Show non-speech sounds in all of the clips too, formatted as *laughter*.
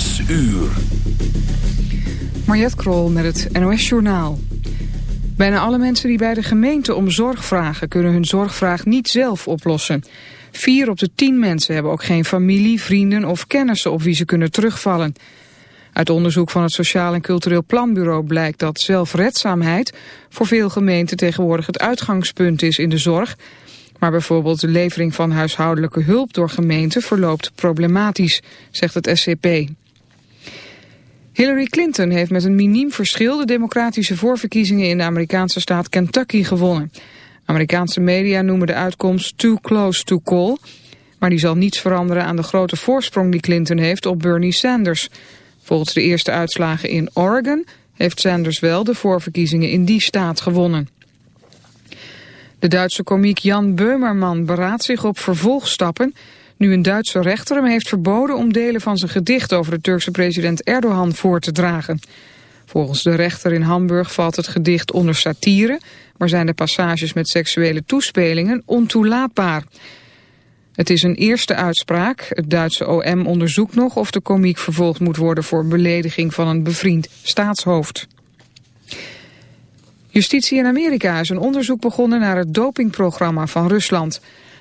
Zes uur. Mariette Krol met het NOS Journaal. Bijna alle mensen die bij de gemeente om zorg vragen... kunnen hun zorgvraag niet zelf oplossen. Vier op de tien mensen hebben ook geen familie, vrienden of kennissen... op wie ze kunnen terugvallen. Uit onderzoek van het Sociaal en Cultureel Planbureau blijkt dat zelfredzaamheid... voor veel gemeenten tegenwoordig het uitgangspunt is in de zorg... Maar bijvoorbeeld de levering van huishoudelijke hulp door gemeenten verloopt problematisch, zegt het SCP. Hillary Clinton heeft met een miniem verschil de democratische voorverkiezingen in de Amerikaanse staat Kentucky gewonnen. Amerikaanse media noemen de uitkomst too close to call, maar die zal niets veranderen aan de grote voorsprong die Clinton heeft op Bernie Sanders. Volgens de eerste uitslagen in Oregon heeft Sanders wel de voorverkiezingen in die staat gewonnen. De Duitse komiek Jan Beumerman beraadt zich op vervolgstappen... nu een Duitse rechter hem heeft verboden om delen van zijn gedicht... over de Turkse president Erdogan voor te dragen. Volgens de rechter in Hamburg valt het gedicht onder satire... maar zijn de passages met seksuele toespelingen ontoelaatbaar. Het is een eerste uitspraak. Het Duitse OM onderzoekt nog of de komiek vervolgd moet worden... voor belediging van een bevriend staatshoofd. Justitie in Amerika is een onderzoek begonnen naar het dopingprogramma van Rusland.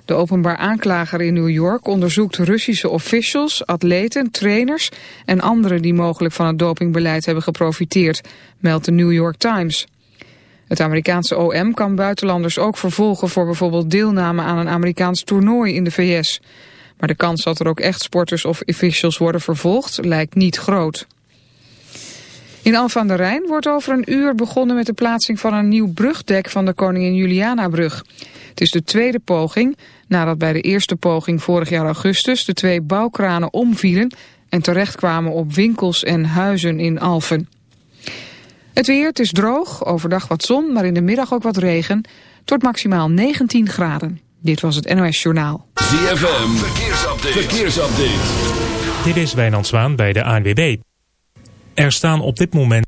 De openbaar aanklager in New York onderzoekt Russische officials, atleten, trainers en anderen die mogelijk van het dopingbeleid hebben geprofiteerd, meldt de New York Times. Het Amerikaanse OM kan buitenlanders ook vervolgen voor bijvoorbeeld deelname aan een Amerikaans toernooi in de VS. Maar de kans dat er ook echt sporters of officials worden vervolgd lijkt niet groot. In Alphen aan de Rijn wordt over een uur begonnen met de plaatsing van een nieuw brugdek van de Koningin Juliana-brug. Het is de tweede poging, nadat bij de eerste poging vorig jaar augustus de twee bouwkranen omvielen en terechtkwamen op winkels en huizen in Alphen. Het weer, het is droog, overdag wat zon, maar in de middag ook wat regen, tot maximaal 19 graden. Dit was het NOS Journaal. ZFM, verkeersupdate. verkeersupdate. Dit is Wijnand Zwaan bij de ANWB. Er staan op dit moment...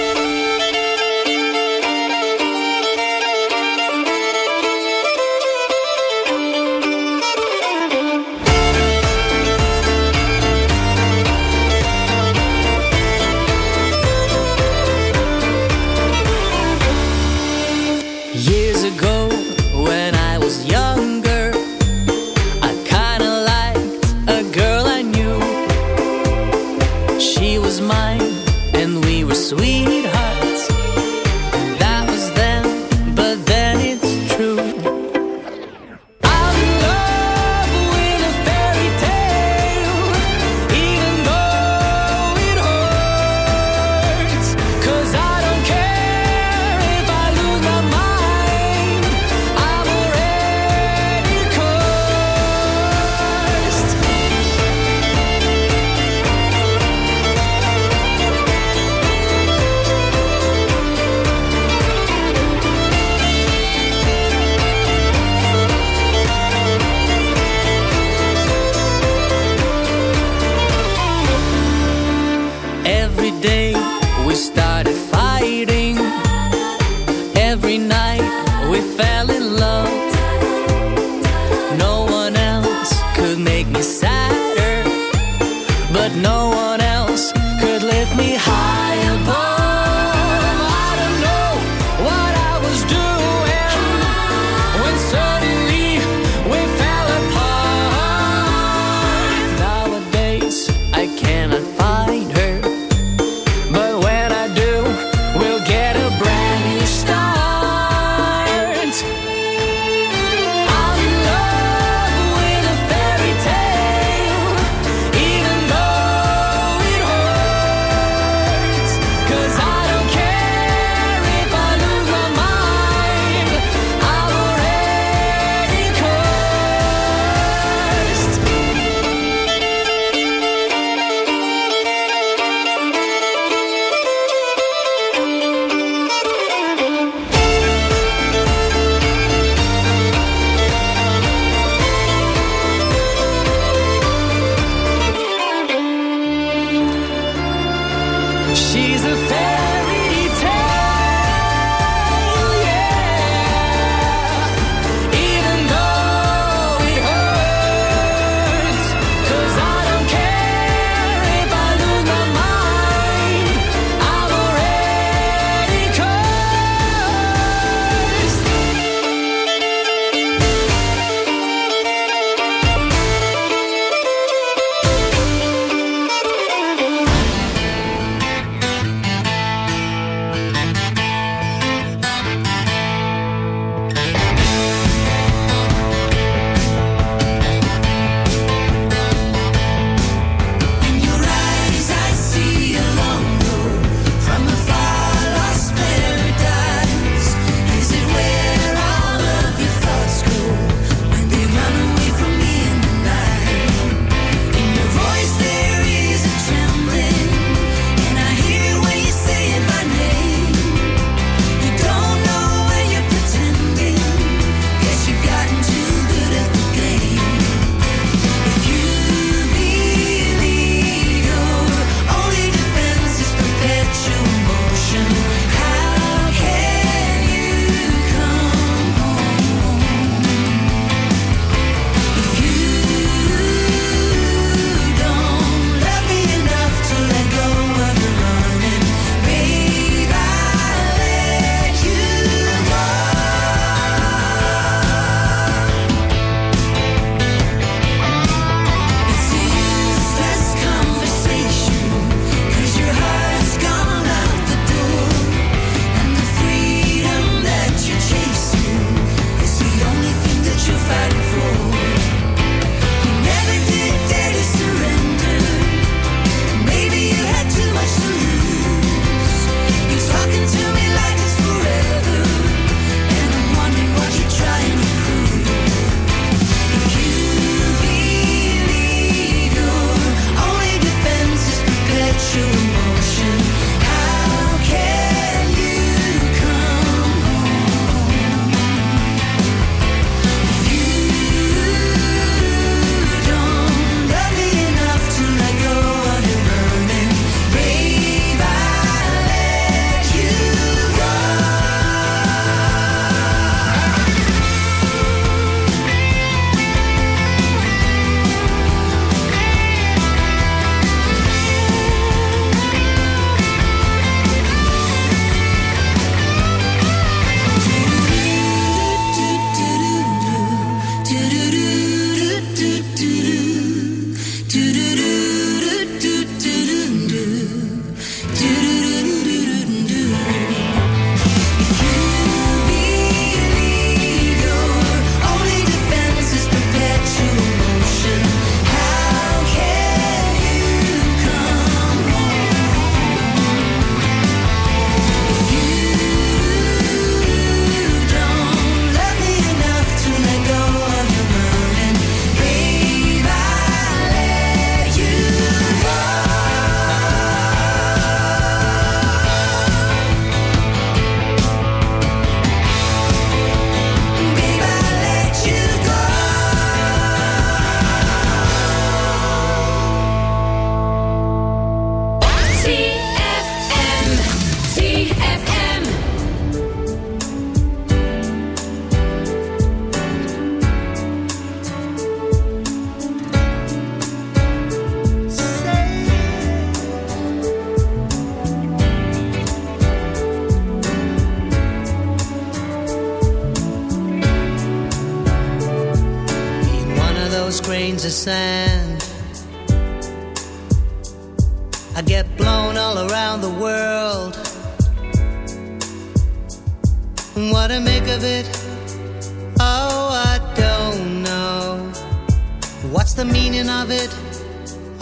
What's the meaning of it?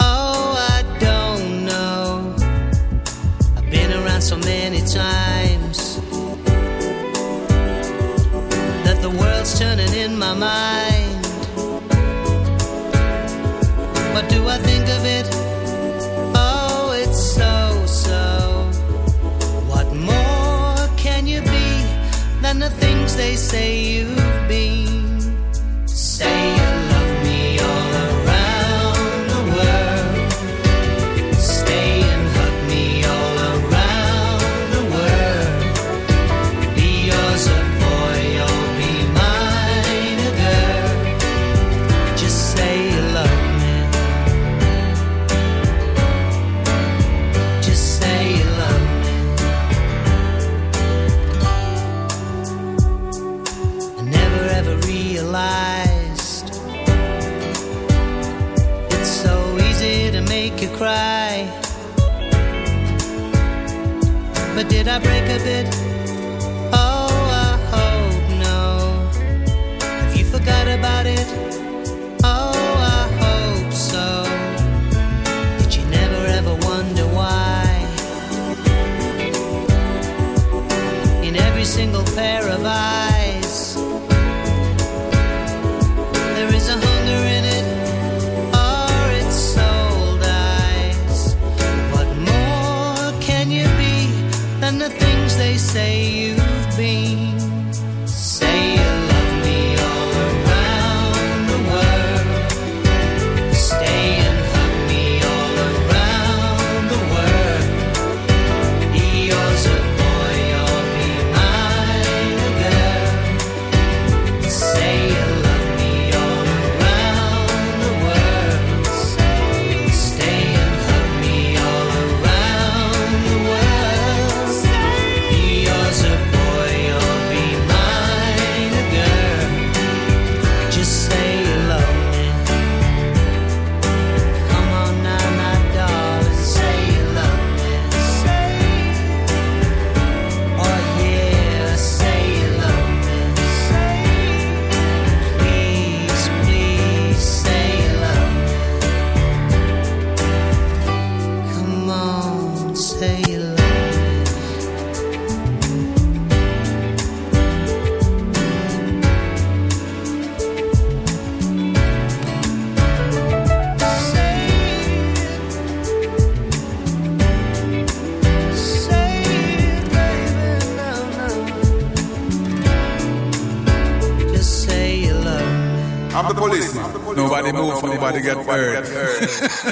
Oh, I don't know. I've been around so many times that the world's turning in my mind. What do I think of it? Oh, it's so so. What more can you be than the things they say you've been?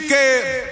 que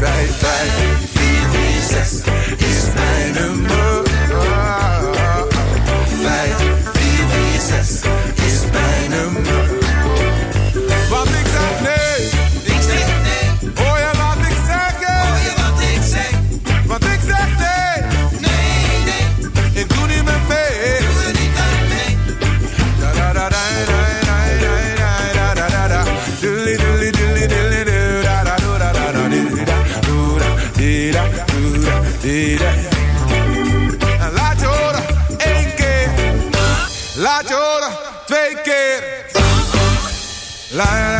Zeit, weil die 4W6 ist eine light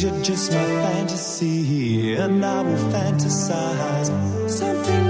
You're just my fantasy, and I will fantasize something.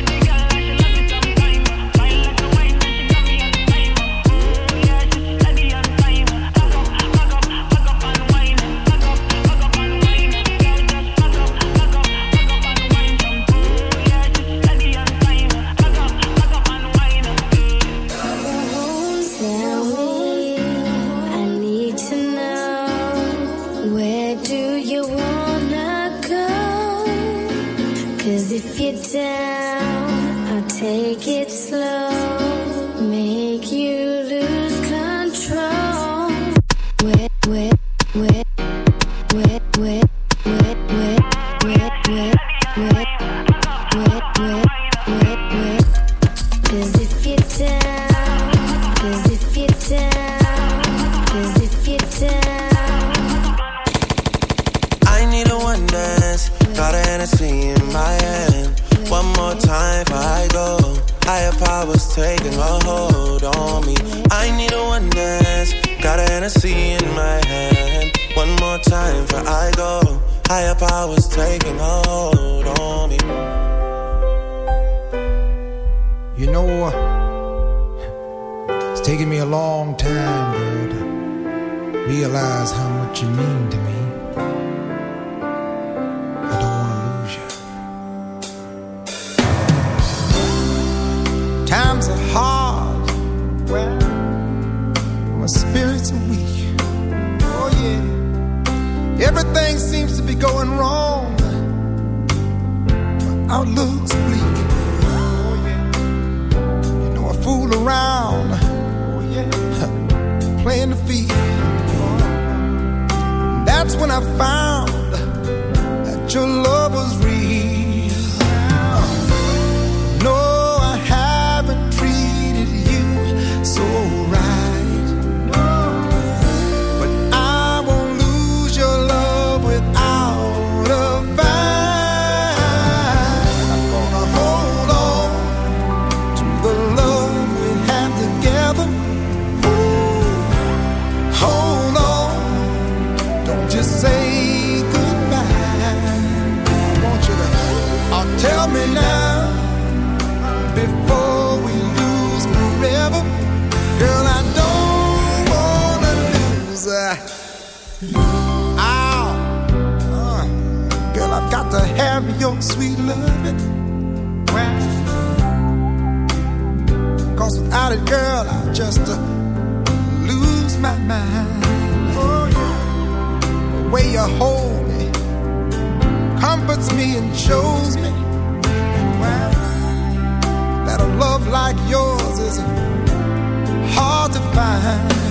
Everything seems to be going wrong. My outlook's bleak. Oh, yeah. You know I fool around. Oh, yeah. *laughs* Playing the field. Oh. That's when I found that your love was real. sweet loving. Why? Cause without it, girl, I just uh, lose my mind. Oh, yeah. The way you hold me comforts me and shows me why? that a love like yours is hard to find.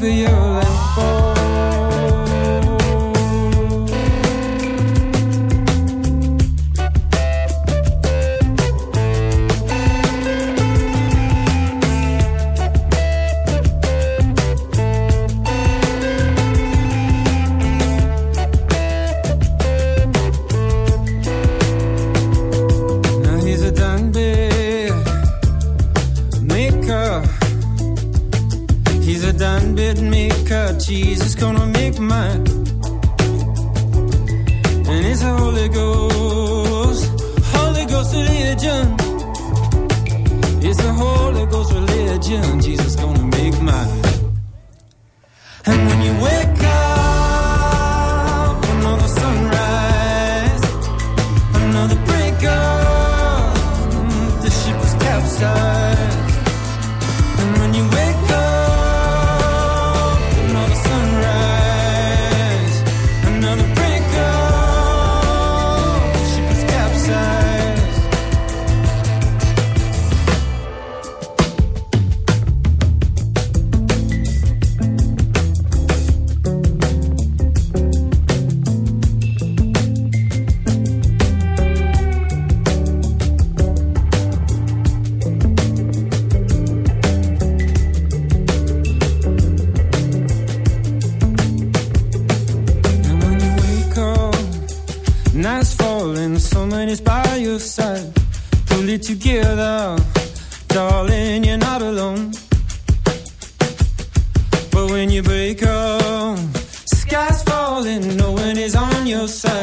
Just to your side.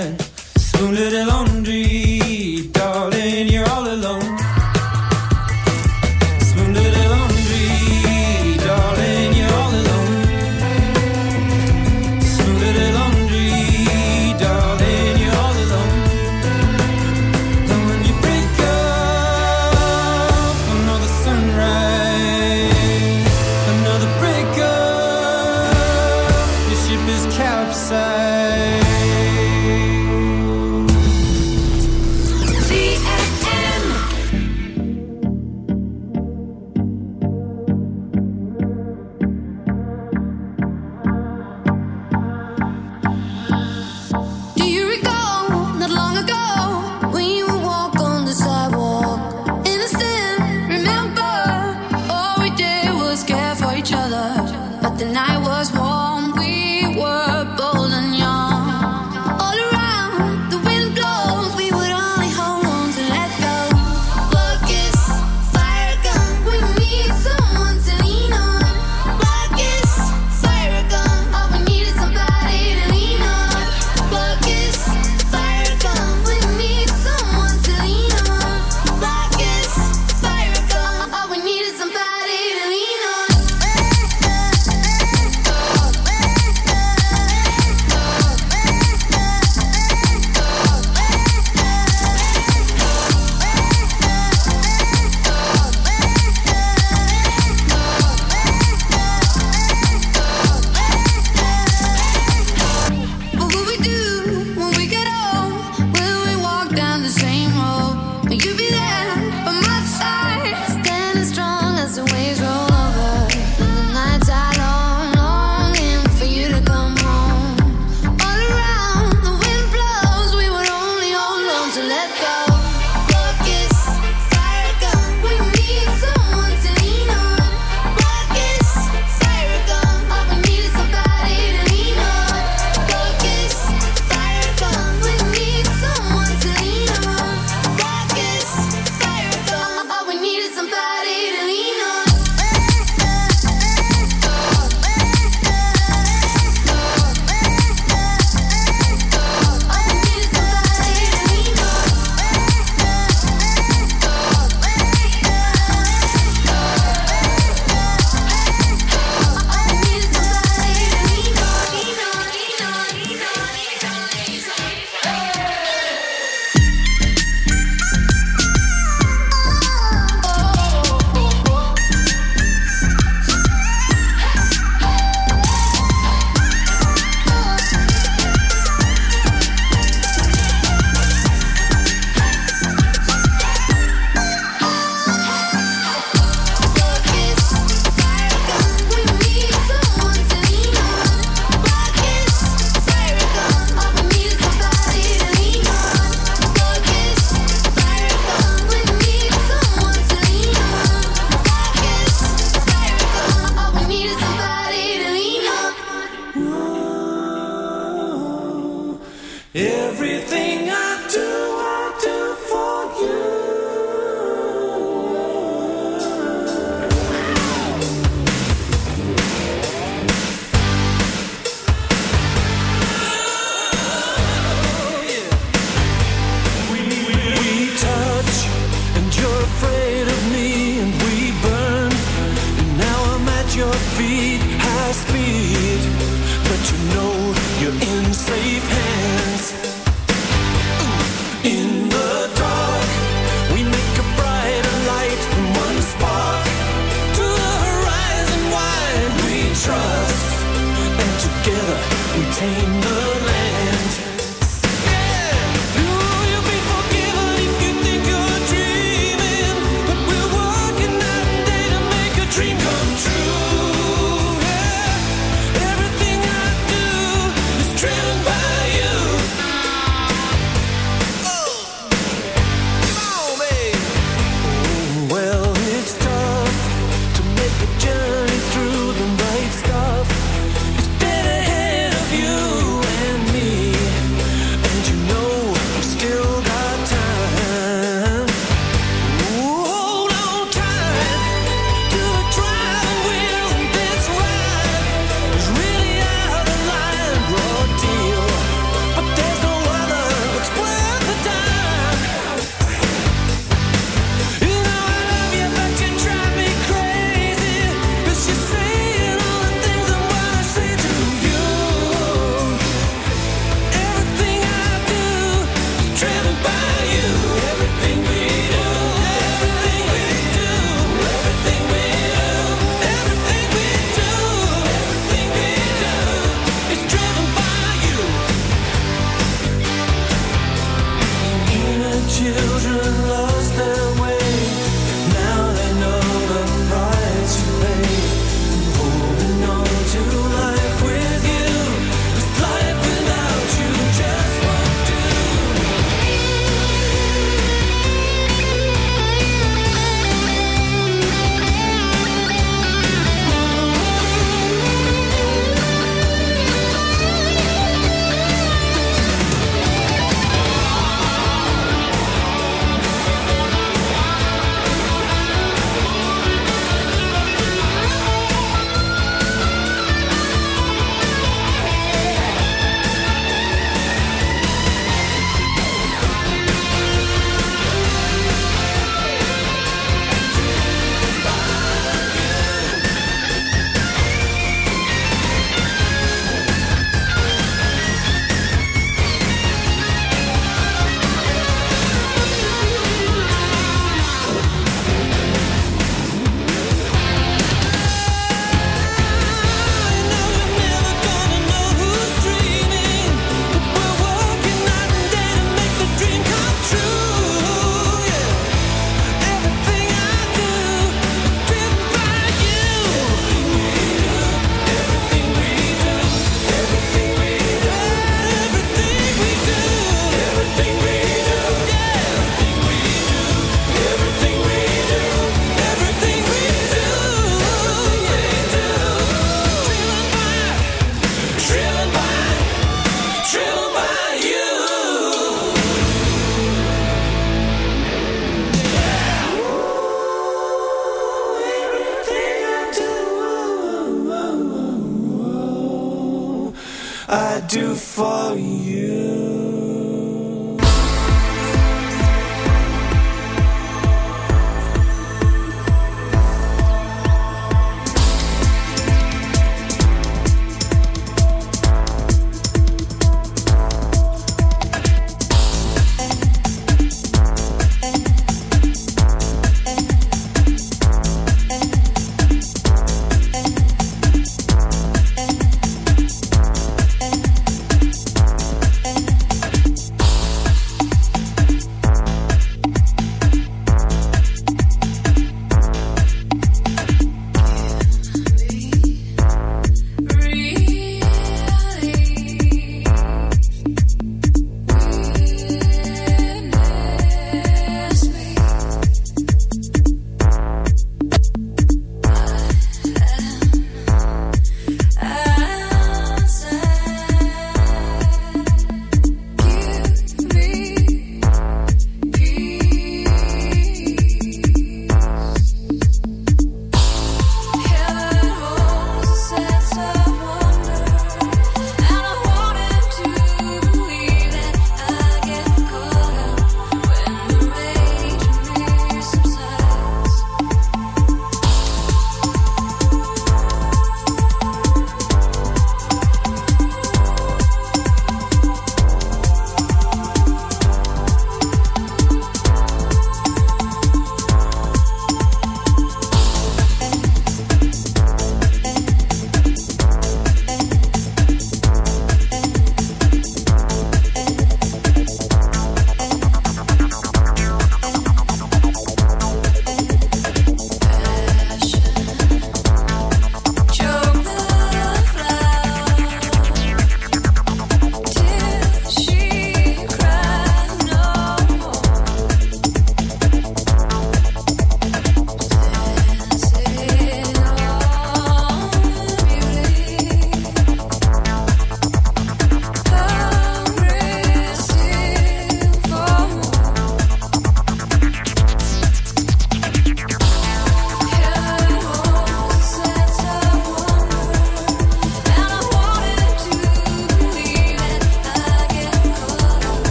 I do for you.